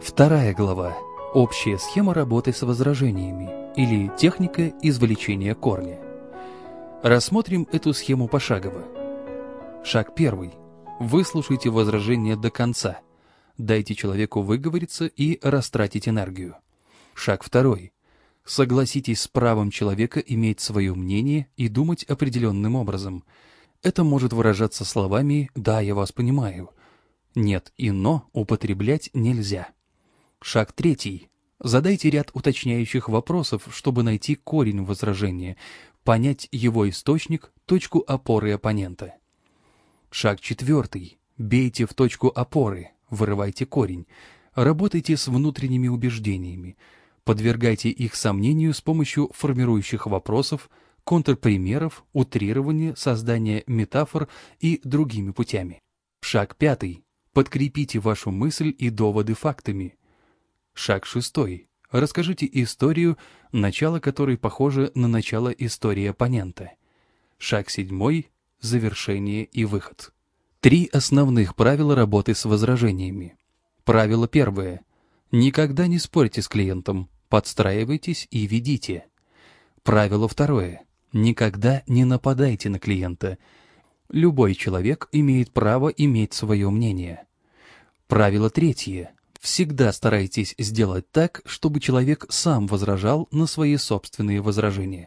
Вторая глава. Общая схема работы с возражениями или техника извлечения корня. Рассмотрим эту схему пошагово. Шаг первый. Выслушайте возражение до конца. Дайте человеку выговориться и растратить энергию. Шаг второй. Согласитесь с правом человека иметь свое мнение и думать определенным образом. Это может выражаться словами «да, я вас понимаю». Нет и «но» употреблять нельзя. Шаг третий. Задайте ряд уточняющих вопросов, чтобы найти корень возражения, понять его источник, точку опоры оппонента. Шаг четвертый. Бейте в точку опоры, вырывайте корень. Работайте с внутренними убеждениями. Подвергайте их сомнению с помощью формирующих вопросов, контрпримеров, утрирования, создания метафор и другими путями. Шаг пятый. Подкрепите вашу мысль и доводы фактами. Шаг шестой. Расскажите историю, начало которой похоже на начало истории оппонента. Шаг седьмой. Завершение и выход. Три основных правила работы с возражениями. Правило первое. Никогда не спорьте с клиентом, подстраивайтесь и ведите. Правило второе. Никогда не нападайте на клиента. Любой человек имеет право иметь свое мнение. Правило третье. Всегда старайтесь сделать так, чтобы человек сам возражал на свои собственные возражения.